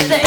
everything.